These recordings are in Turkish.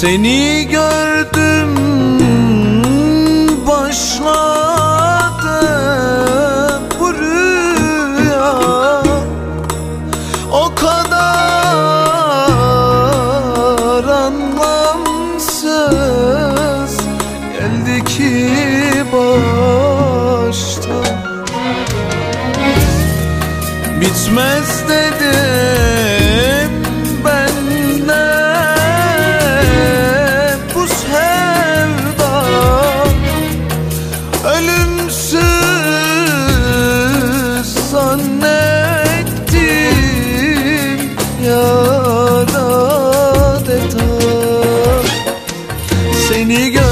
Seni gördüm başladı bu rüya. O kadar anlamsız geldi ki başta Bitmez dedim Ölümsüz zannettim yar adeta Seni gördüm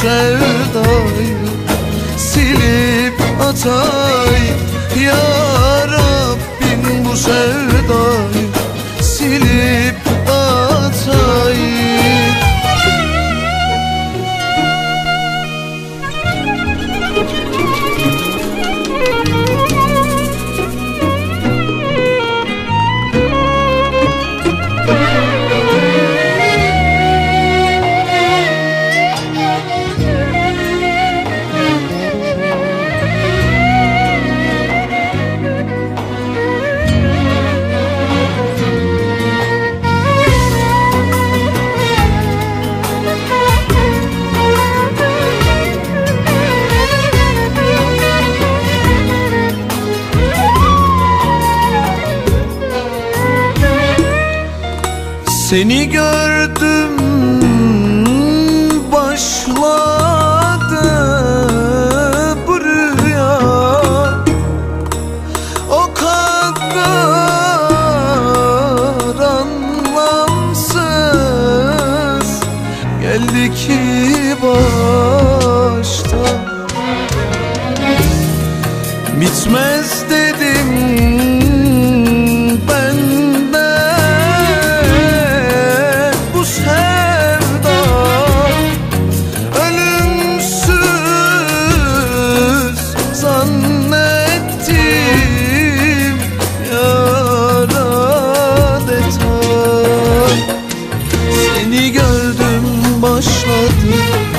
sevdayı silip atay Seni gördüm başladı bu rüya. O kadar anlamsız geldi ki başta. Bitmez başladı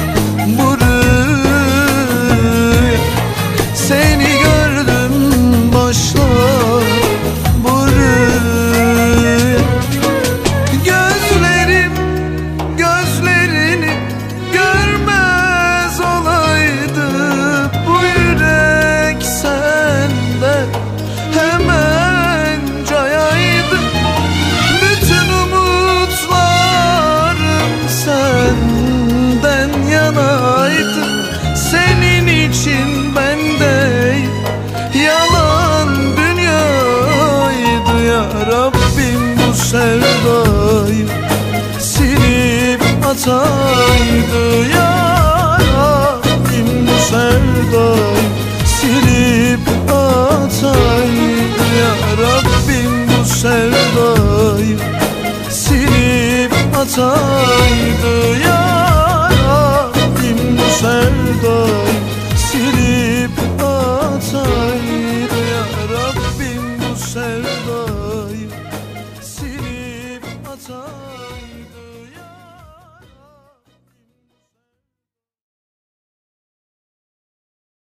senden yanaydı Senin için ben değil yalan dünyaydı Ya Rabbim bu sevdayı silip ataydı Ya Rabbim bu sevdayı silip ataydı Ya Rabbim bu sevdayı silip ataydı